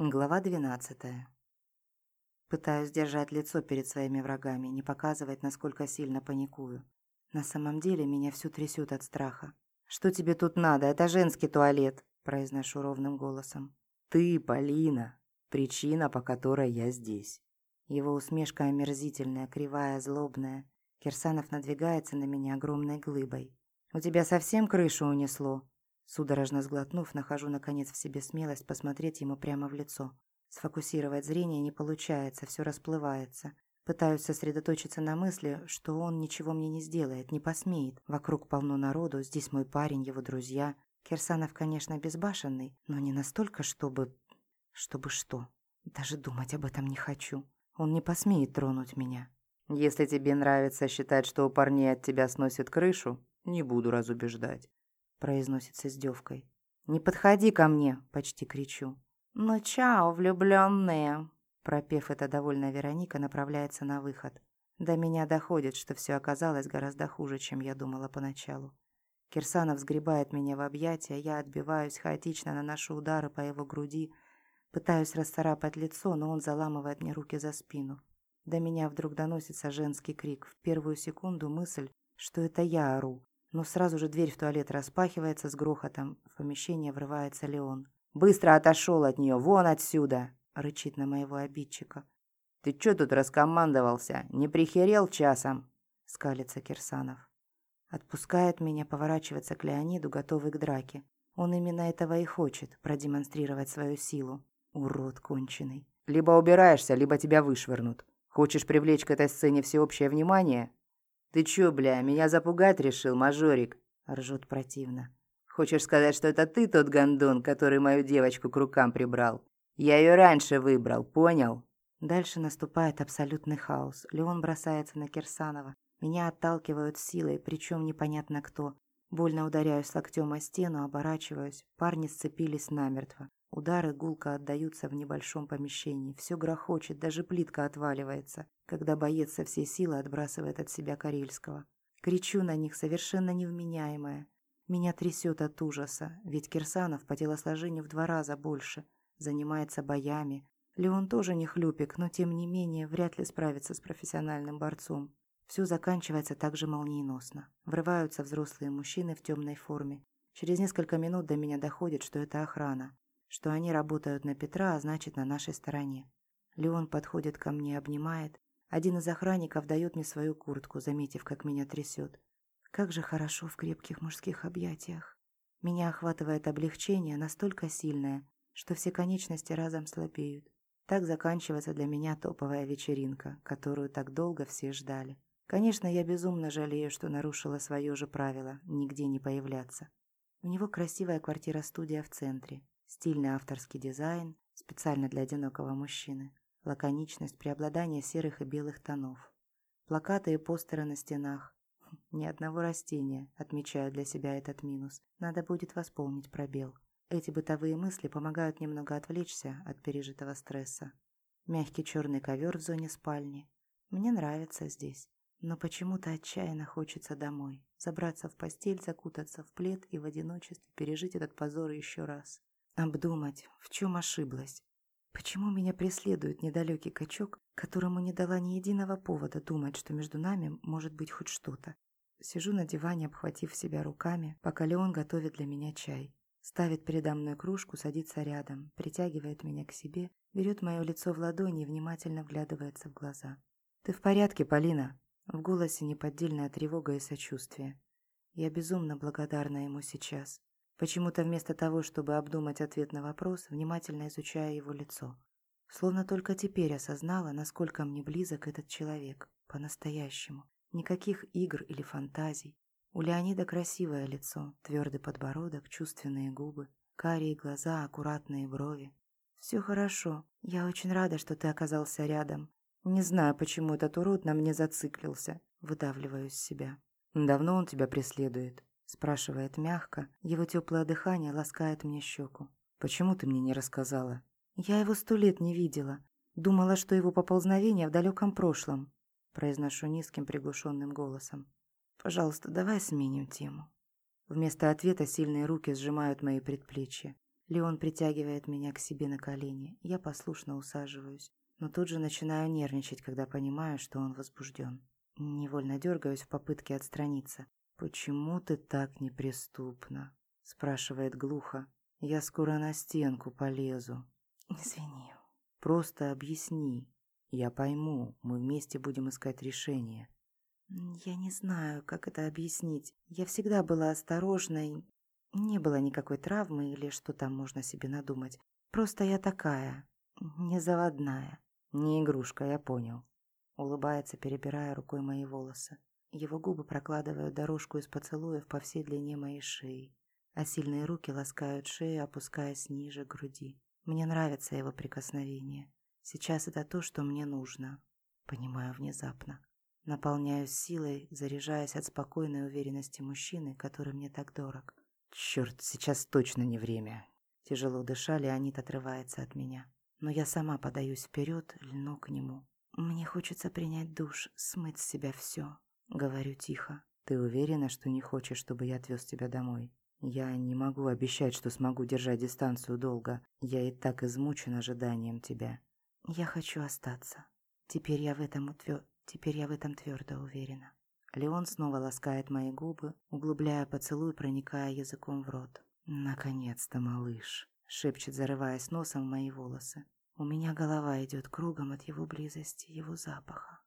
Глава двенадцатая. Пытаюсь держать лицо перед своими врагами, не показывать, насколько сильно паникую. На самом деле меня всю трясет от страха. «Что тебе тут надо? Это женский туалет», – произношу ровным голосом. «Ты, Полина, причина, по которой я здесь». Его усмешка омерзительная, кривая, злобная. Кирсанов надвигается на меня огромной глыбой. «У тебя совсем крышу унесло?» Судорожно сглотнув, нахожу наконец в себе смелость посмотреть ему прямо в лицо. Сфокусировать зрение не получается, все расплывается. Пытаюсь сосредоточиться на мысли, что он ничего мне не сделает, не посмеет. Вокруг полно народу, здесь мой парень, его друзья. Кирсанов, конечно, безбашенный, но не настолько, чтобы... Чтобы что? Даже думать об этом не хочу. Он не посмеет тронуть меня. Если тебе нравится считать, что у парней от тебя сносит крышу, не буду разубеждать произносит с издевкой. «Не подходи ко мне!» – почти кричу. «Ну чао, влюбленные!» Пропев это, довольная Вероника направляется на выход. До меня доходит, что все оказалось гораздо хуже, чем я думала поначалу. Кирсанов сгребает меня в объятия, я отбиваюсь, хаотично наношу удары по его груди, пытаюсь расцарапать лицо, но он заламывает мне руки за спину. До меня вдруг доносится женский крик. В первую секунду мысль, что это я ору, но сразу же дверь в туалет распахивается с грохотом. В помещение врывается Леон. «Быстро отошел от нее! Вон отсюда!» — рычит на моего обидчика. «Ты чё тут раскомандовался? Не прихерел часом?» — скалится Кирсанов. Отпускает меня, поворачивается к Леониду, готовый к драке. Он именно этого и хочет, продемонстрировать свою силу. Урод конченый. «Либо убираешься, либо тебя вышвырнут. Хочешь привлечь к этой сцене всеобщее внимание? «Ты чё, бля, меня запугать решил, мажорик?» – ржет противно. «Хочешь сказать, что это ты тот гондон, который мою девочку к рукам прибрал? Я ее раньше выбрал, понял?» Дальше наступает абсолютный хаос. Леон бросается на Кирсанова. Меня отталкивают силой, причем непонятно кто. Больно ударяюсь локтем о стену, оборачиваюсь. Парни сцепились намертво. Удары гулко отдаются в небольшом помещении. Все грохочет, даже плитка отваливается, когда боец со всей силы отбрасывает от себя Карельского. Кричу на них, совершенно невменяемая. Меня трясет от ужаса, ведь Кирсанов по телосложению в два раза больше, занимается боями. Леон тоже не хлюпик, но тем не менее вряд ли справится с профессиональным борцом. Все заканчивается так же молниеносно. Врываются взрослые мужчины в темной форме. Через несколько минут до меня доходит, что это охрана что они работают на Петра, а значит, на нашей стороне. Леон подходит ко мне, обнимает. Один из охранников дает мне свою куртку, заметив, как меня трясет. Как же хорошо в крепких мужских объятиях. Меня охватывает облегчение настолько сильное, что все конечности разом слабеют. Так заканчивается для меня топовая вечеринка, которую так долго все ждали. Конечно, я безумно жалею, что нарушила свое же правило – нигде не появляться. У него красивая квартира-студия в центре. Стильный авторский дизайн, специально для одинокого мужчины. Лаконичность, преобладание серых и белых тонов. Плакаты и постеры на стенах. Ни одного растения, отмечаю для себя этот минус. Надо будет восполнить пробел. Эти бытовые мысли помогают немного отвлечься от пережитого стресса. Мягкий черный ковер в зоне спальни. Мне нравится здесь. Но почему-то отчаянно хочется домой. Забраться в постель, закутаться в плед и в одиночестве пережить этот позор еще раз. Обдумать, в чем ошиблась. Почему меня преследует недалекий качок, которому не дала ни единого повода думать, что между нами может быть хоть что-то? Сижу на диване, обхватив себя руками, пока Леон готовит для меня чай. Ставит передо мной кружку, садится рядом, притягивает меня к себе, берет мое лицо в ладони и внимательно вглядывается в глаза. «Ты в порядке, Полина?» В голосе неподдельная тревога и сочувствие. Я безумно благодарна ему сейчас. Почему-то вместо того, чтобы обдумать ответ на вопрос, внимательно изучая его лицо. Словно только теперь осознала, насколько мне близок этот человек. По-настоящему. Никаких игр или фантазий. У Леонида красивое лицо, твердый подбородок, чувственные губы, карие глаза, аккуратные брови. «Все хорошо. Я очень рада, что ты оказался рядом. Не знаю, почему этот урод на мне зациклился. Выдавливаю из себя. Давно он тебя преследует?» Спрашивает мягко, его теплое дыхание ласкает мне щеку. «Почему ты мне не рассказала?» «Я его сто лет не видела. Думала, что его поползновение в далеком прошлом», произношу низким приглушенным голосом. «Пожалуйста, давай сменим тему». Вместо ответа сильные руки сжимают мои предплечья. Леон притягивает меня к себе на колени. Я послушно усаживаюсь, но тут же начинаю нервничать, когда понимаю, что он возбужден. Невольно дергаюсь в попытке отстраниться. «Почему ты так неприступна?» – спрашивает глухо. «Я скоро на стенку полезу». «Извини». «Просто объясни. Я пойму, мы вместе будем искать решение». «Я не знаю, как это объяснить. Я всегда была осторожной. Не было никакой травмы или что там можно себе надумать. Просто я такая, не заводная». «Не игрушка, я понял». Улыбается, перебирая рукой мои волосы. Его губы прокладывают дорожку из поцелуев по всей длине моей шеи, а сильные руки ласкают шею, опускаясь ниже груди. Мне нравится его прикосновение. Сейчас это то, что мне нужно. Понимаю внезапно. Наполняюсь силой, заряжаясь от спокойной уверенности мужчины, который мне так дорог. Черт, сейчас точно не время. Тяжело дыша, Леонид отрывается от меня. Но я сама подаюсь вперед, льну к нему. Мне хочется принять душ, смыть с себя все. Говорю тихо. Ты уверена, что не хочешь, чтобы я отвез тебя домой? Я не могу обещать, что смогу держать дистанцию долго. Я и так измучен ожиданием тебя. Я хочу остаться. Теперь я в этом утвер... Теперь я в этом твердо уверена. Леон снова ласкает мои губы, углубляя поцелуй, проникая языком в рот. «Наконец-то, малыш!» — шепчет, зарываясь носом в мои волосы. У меня голова идет кругом от его близости, его запаха.